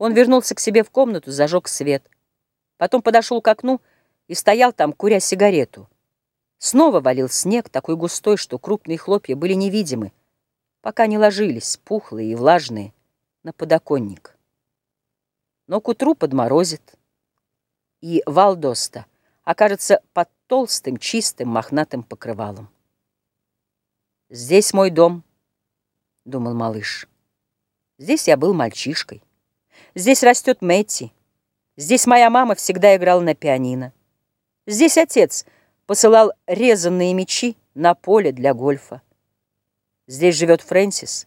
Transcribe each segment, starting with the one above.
Он вернулся к себе в комнату, зажег свет. Потом подошел к окну и стоял там, куря сигарету. Снова валил снег, такой густой, что крупные хлопья были невидимы, пока не ложились, пухлые и влажные, на подоконник. Но к утру подморозит, и Валдоста окажется под толстым, чистым, мохнатым покрывалом. «Здесь мой дом», — думал малыш. «Здесь я был мальчишкой. Здесь растет Мэтти. Здесь моя мама всегда играла на пианино. Здесь отец посылал резанные мечи на поле для гольфа. Здесь живет Фрэнсис,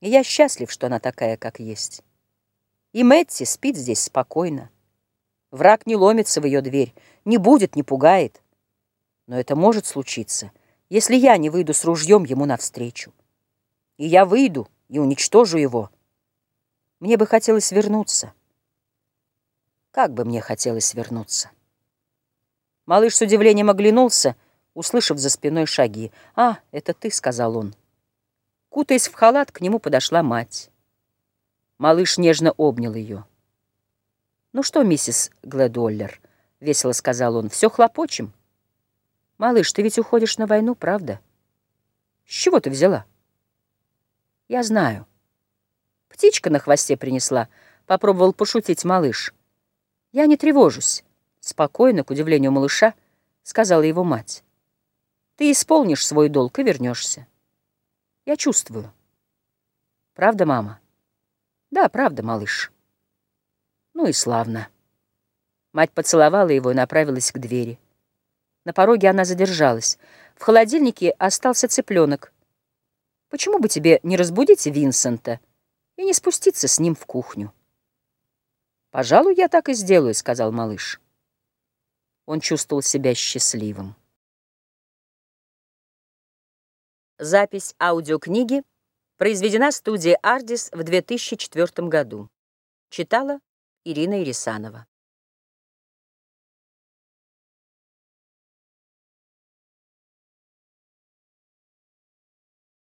и я счастлив, что она такая, как есть. И Мэтти спит здесь спокойно. Враг не ломится в ее дверь, не будет, не пугает. Но это может случиться, если я не выйду с ружьем ему навстречу. И я выйду и уничтожу его. Мне бы хотелось вернуться. Как бы мне хотелось вернуться. Малыш с удивлением оглянулся, услышав за спиной шаги. «А, это ты», — сказал он. Кутаясь в халат, к нему подошла мать. Малыш нежно обнял ее. «Ну что, миссис Глэдоллер?» — весело сказал он. «Все хлопочем?» «Малыш, ты ведь уходишь на войну, правда?» «С чего ты взяла?» «Я знаю». «Птичка на хвосте принесла», — попробовал пошутить малыш. «Я не тревожусь», — спокойно, к удивлению малыша, сказала его мать. «Ты исполнишь свой долг и вернешься. Я чувствую». «Правда, мама?» «Да, правда, малыш». «Ну и славно». Мать поцеловала его и направилась к двери. На пороге она задержалась. В холодильнике остался цыпленок. «Почему бы тебе не разбудить Винсента и не спуститься с ним в кухню?» «Пожалуй, я так и сделаю», — сказал малыш. Он чувствовал себя счастливым. Запись аудиокниги произведена студией «Ардис» в 2004 году. Читала Ирина Ирисанова.